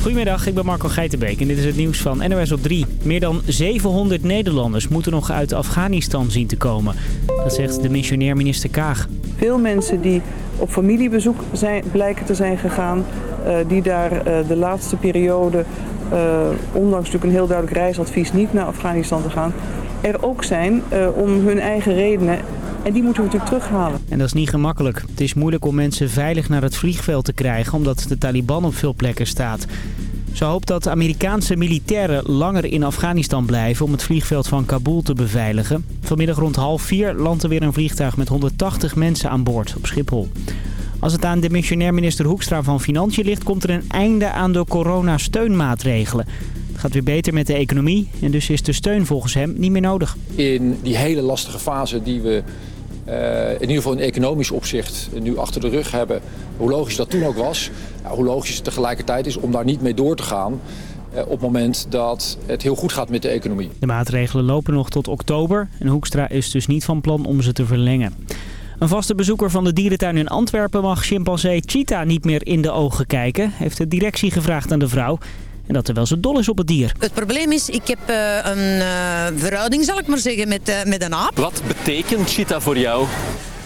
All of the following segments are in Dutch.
Goedemiddag, ik ben Marco Geitenbeek en dit is het nieuws van NOS op 3. Meer dan 700 Nederlanders moeten nog uit Afghanistan zien te komen. Dat zegt de missionair minister Kaag. Veel mensen die op familiebezoek zijn, blijken te zijn gegaan, uh, die daar uh, de laatste periode, uh, ondanks natuurlijk een heel duidelijk reisadvies, niet naar Afghanistan te gaan, er ook zijn om hun eigen redenen en die moeten we natuurlijk terughalen. En dat is niet gemakkelijk. Het is moeilijk om mensen veilig naar het vliegveld te krijgen... omdat de Taliban op veel plekken staat. Ze hoopt dat Amerikaanse militairen langer in Afghanistan blijven... om het vliegveld van Kabul te beveiligen. Vanmiddag rond half vier landt er weer een vliegtuig met 180 mensen aan boord op Schiphol. Als het aan de missionair minister Hoekstra van Financiën ligt... komt er een einde aan de coronasteunmaatregelen. Het gaat weer beter met de economie en dus is de steun volgens hem niet meer nodig. In die hele lastige fase die we uh, in ieder geval in economisch opzicht nu achter de rug hebben... hoe logisch dat toen ook was, nou, hoe logisch het tegelijkertijd is om daar niet mee door te gaan... Uh, op het moment dat het heel goed gaat met de economie. De maatregelen lopen nog tot oktober en Hoekstra is dus niet van plan om ze te verlengen. Een vaste bezoeker van de dierentuin in Antwerpen mag chimpansee Cheetah niet meer in de ogen kijken, heeft de directie gevraagd aan de vrouw. En dat terwijl ze dol is op het dier. Het probleem is, ik heb uh, een uh, verhouding, zal ik maar zeggen, met, uh, met een aap. Wat betekent cheetah voor jou?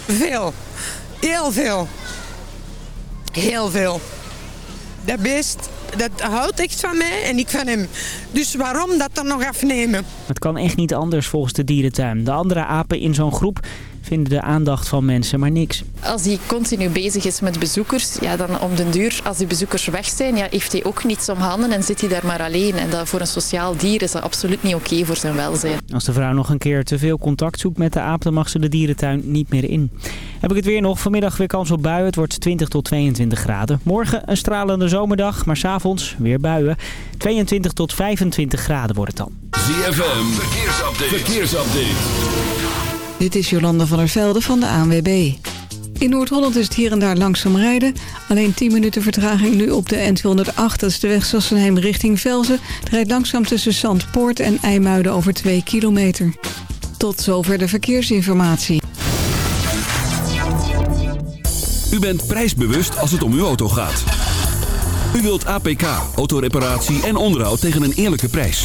Veel. Heel veel. Heel veel. Dat beest, dat houdt echt van mij en ik van hem. Dus waarom dat dan nog afnemen? Het kan echt niet anders volgens de dierentuin. De andere apen in zo'n groep vinden de aandacht van mensen maar niks. Als hij continu bezig is met bezoekers, ja, dan om den duur, als die bezoekers weg zijn, ja, heeft hij ook niets om handen en zit hij daar maar alleen. En dat voor een sociaal dier is dat absoluut niet oké okay voor zijn welzijn. Als de vrouw nog een keer te veel contact zoekt met de aap, dan mag ze de dierentuin niet meer in. Heb ik het weer nog. Vanmiddag weer kans op buien. Het wordt 20 tot 22 graden. Morgen een stralende zomerdag, maar s'avonds weer buien. 22 tot 25 graden wordt het dan. ZFM, verkeersupdate. verkeersupdate. Dit is Jolanda van der Velde van de ANWB. In Noord-Holland is het hier en daar langzaam rijden. Alleen 10 minuten vertraging nu op de N208. Dat is de weg Sassenheim richting Velzen. Het rijdt langzaam tussen Zandpoort en IJmuiden over 2 kilometer. Tot zover de verkeersinformatie. U bent prijsbewust als het om uw auto gaat. U wilt APK, autoreparatie en onderhoud tegen een eerlijke prijs.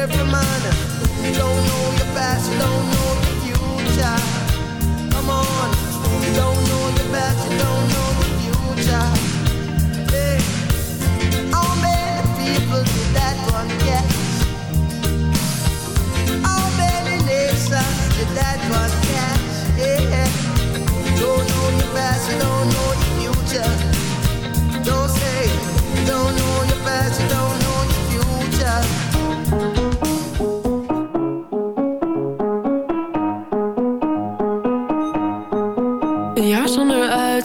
Every man. You don't know your past, you don't know your future. Come on, you don't know your past, you don't know your future. Hey, how many people did that one catch? How many nations did that one catch? Yeah, don't know your past, you don't know your future. Don't say you don't know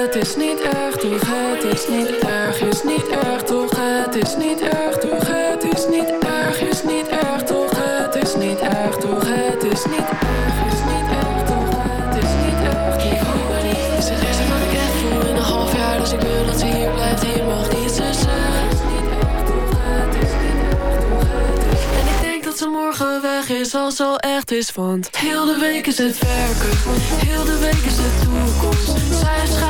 het is niet erg toch Het is niet erg, is niet erg toch, het is niet erg toch Het is niet erg, is niet erg toch, het is niet erg toch Het is niet erg, is niet erg toch, het is niet erg Ik hoop maar niet, is het eerste wat ik echt voel in een half jaar Dus ik wil dat ze hier blijft, hier mag niets tussen En ik denk dat ze morgen weg is als ze al echt is Want heel de week is het werken, heel de week is de toekomst Zij schrijven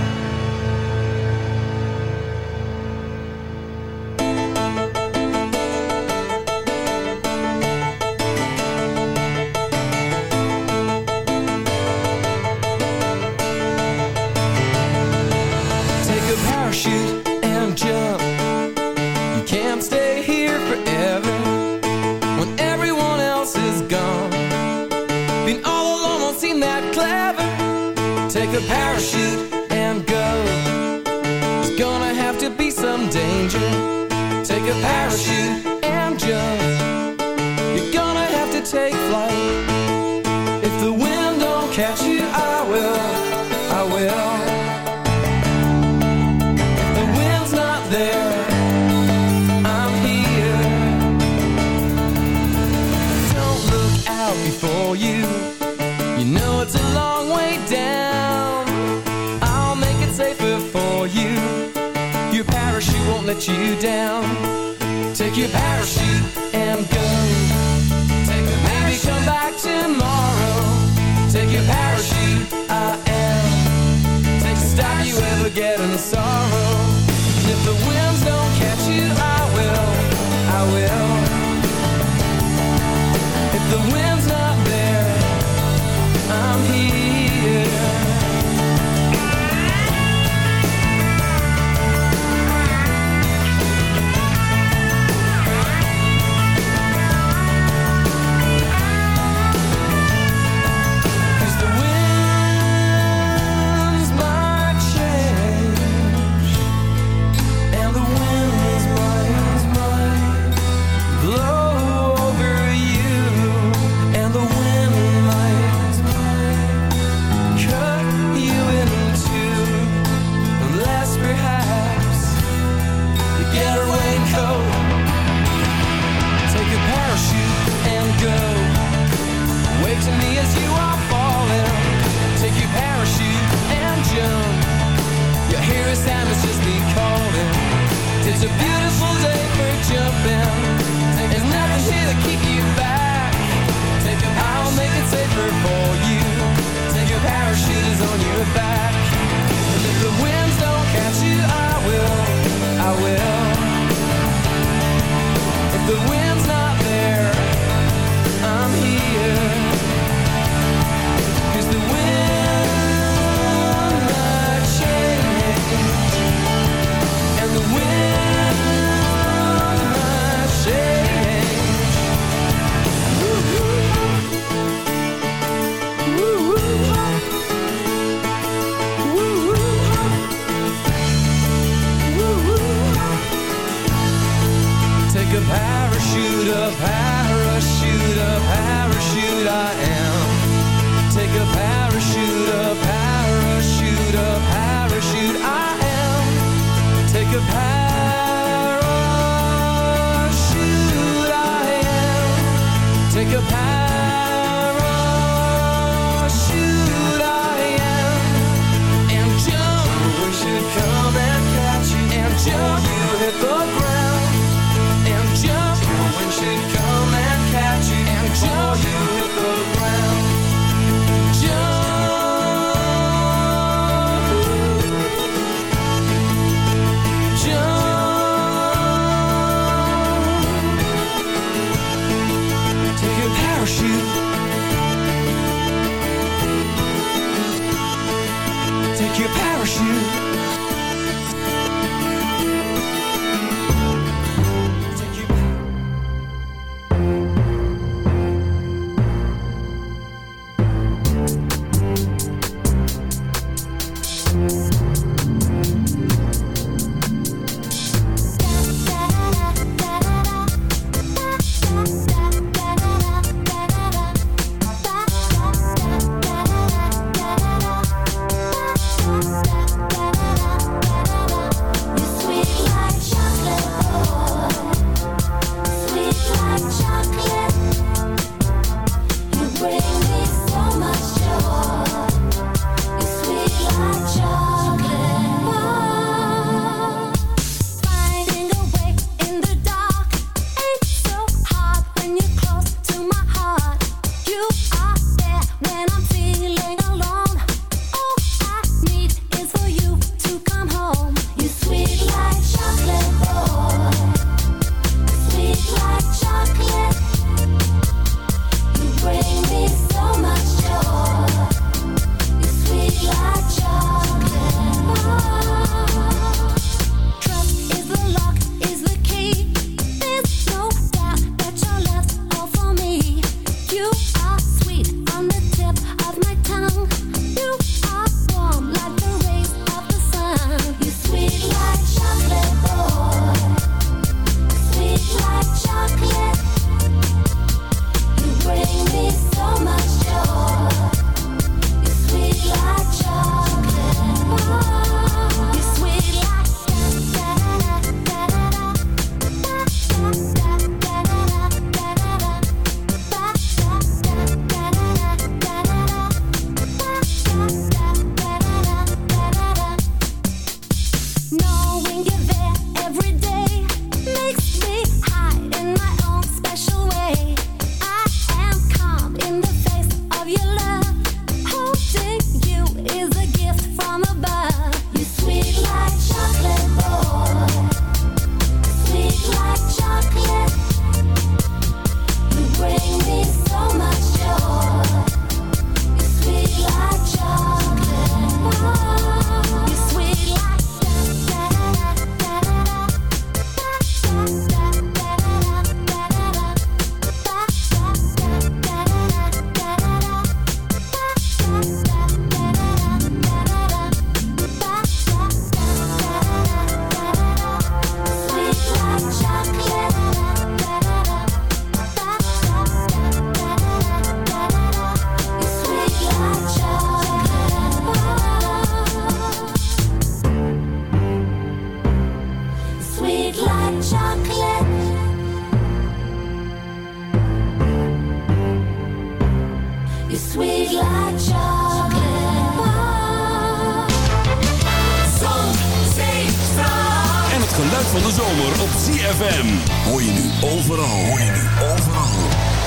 Overal. Hoor je nu overal.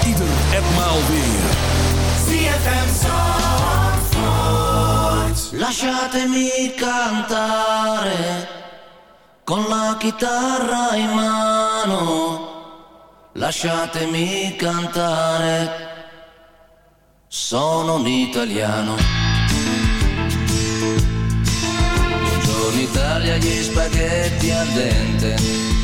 Ieder etmaal weer. ZFM Zandvoort Lasciatemi cantare Con la chitarra in mano Lasciatemi cantare Sono un italiano Buongiorno Italia, gli spaghetti al dente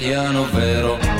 italiano vero.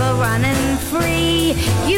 ever running free. You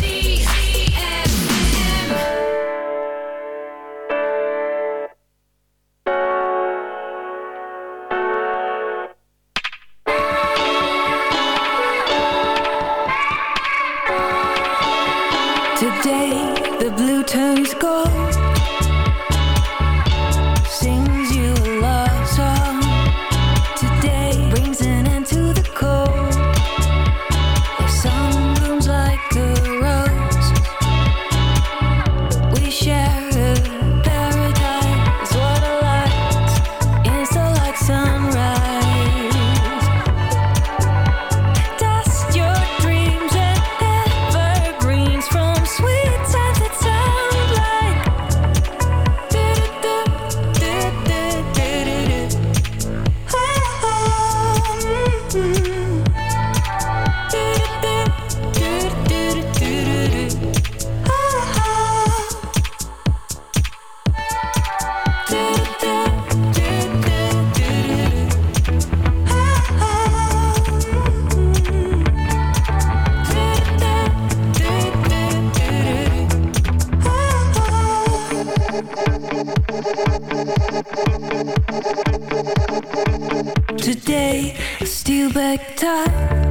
Back time.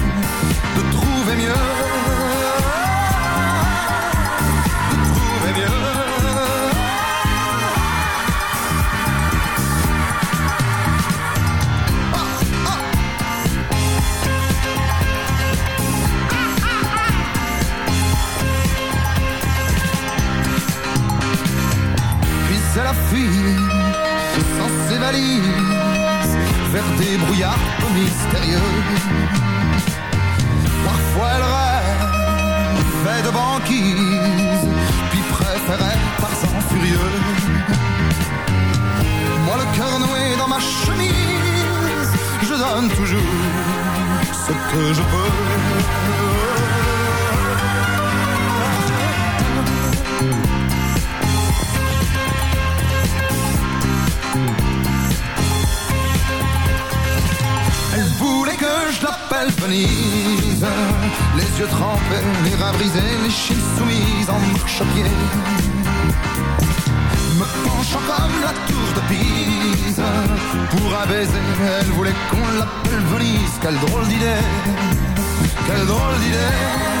Quelle drôle d'idée, quelle drôle d'idée.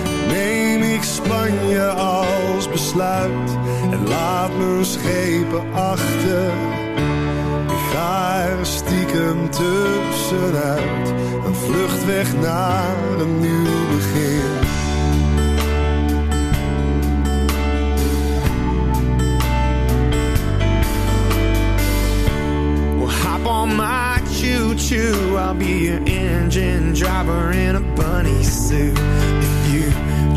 Spanje als besluit en laat mijn schepen achter. Ik ga er stiekem tussenuit, een vlucht weg naar een nieuw begin. Well, hop on my choo-choo. I'll be your engine driver in a bunny suit.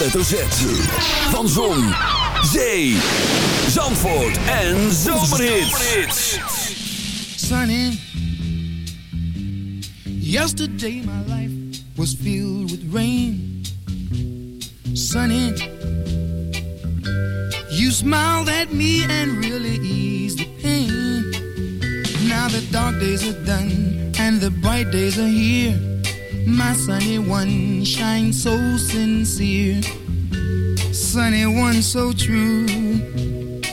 hoofdletter Z. Van Zon, Zee, Zandvoort en Zomerhits. Sunny. Yesterday my life was filled with rain. Sunny one shines so sincere. Sunny one so true.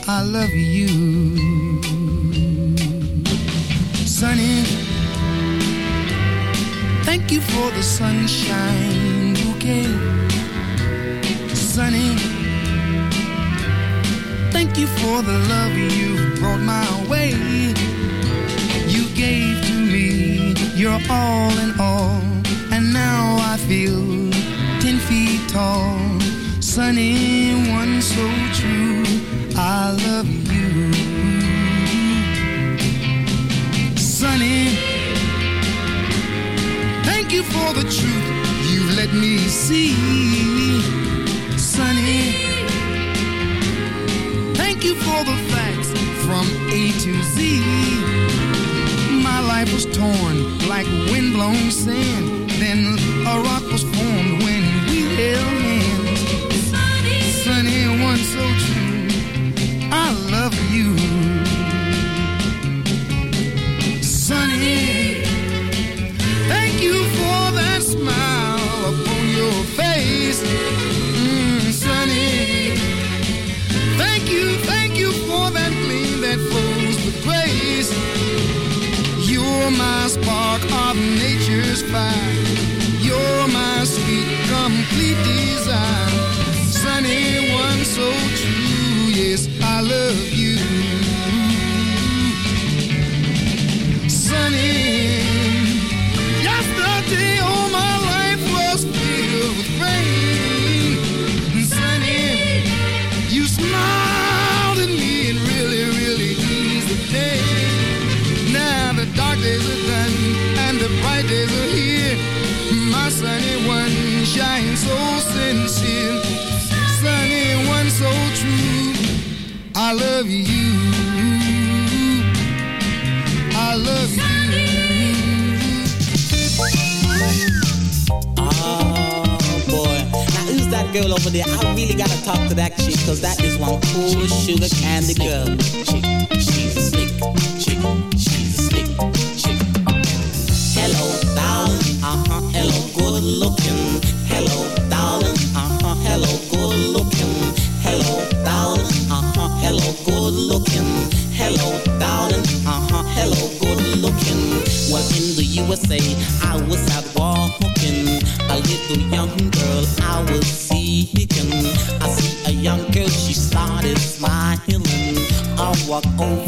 I love you. Sunny. Thank you for the sunshine bouquet. Sunny. Thank you for the love you brought my way. You gave to me your all in all, feel ten feet tall. Sunny, one so true. I love you. Sunny, thank you for the truth you've let me see. Sunny, thank you for the facts from A to Z. My life was torn like windblown sand. Then a rock was formed girl over there? I really gotta talk to that chick, cause that is one cool sugar candy girl. Chick, she's a slick chick, she's a slick chick. Hello, darling, uh-huh, hello, good looking. Hello, darling, uh-huh, hello, good looking. Hello, darling, uh-huh, hello, good looking. Hello, darling, uh-huh, hello, good looking. Well, in the USA, I was out walking. A little young girl Oh.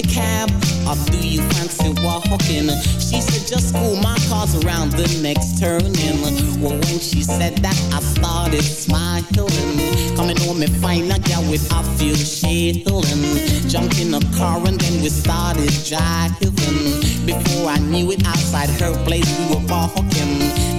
a cab or do you fancy walking? She said, just cool, my car's around the next turning. Well, when she said that, I started smiling. Coming home and find a girl with a few shilling. Jumped in a car and then we started driving. Before I knew it, outside her place we were walking.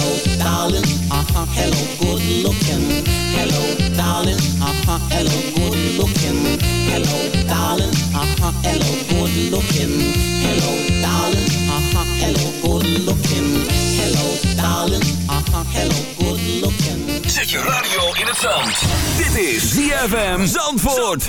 Hello, darling, uh-huh, hello, good looking. Hello, darling, uh-huh, hello, good looking. Hello, darling, uh-huh, hello, good looking. Hello, darling, uh-huh, hello, good looking. Hello, darling, uh-huh, hello, good looking. Zet je radio in het zand. Dit is ZFM Zandvoort.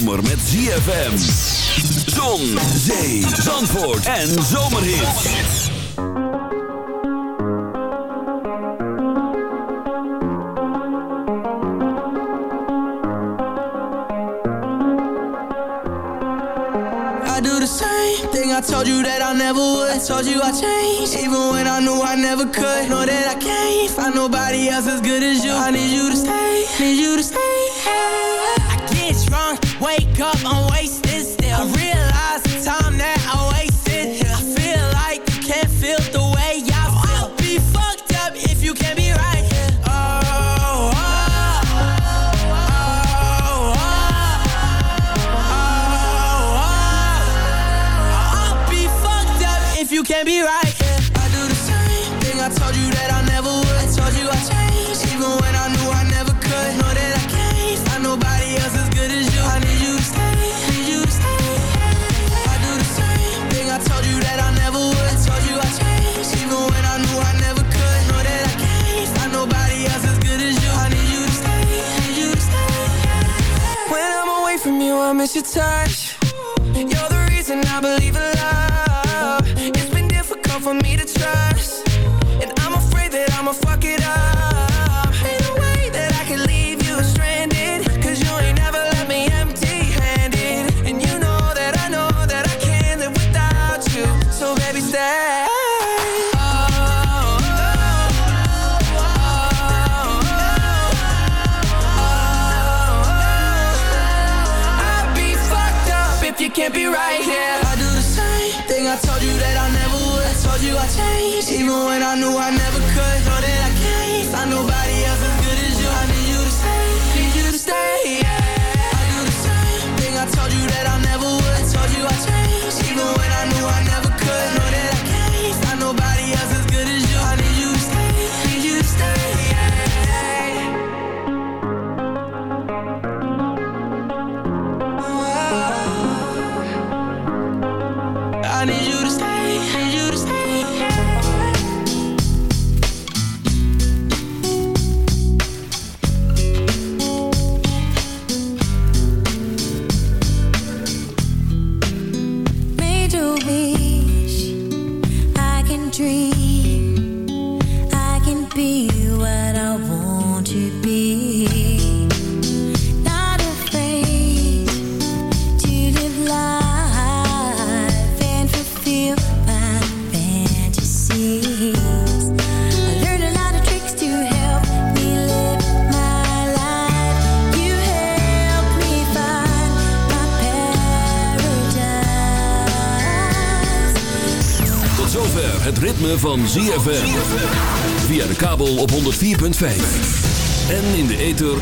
zomer met ZFM. Zon, zee, zandvoort en zomerhit. I do the same thing I told you that I never would I told you I changed Even when I knew I never could Know that I can't find nobody else as good as you I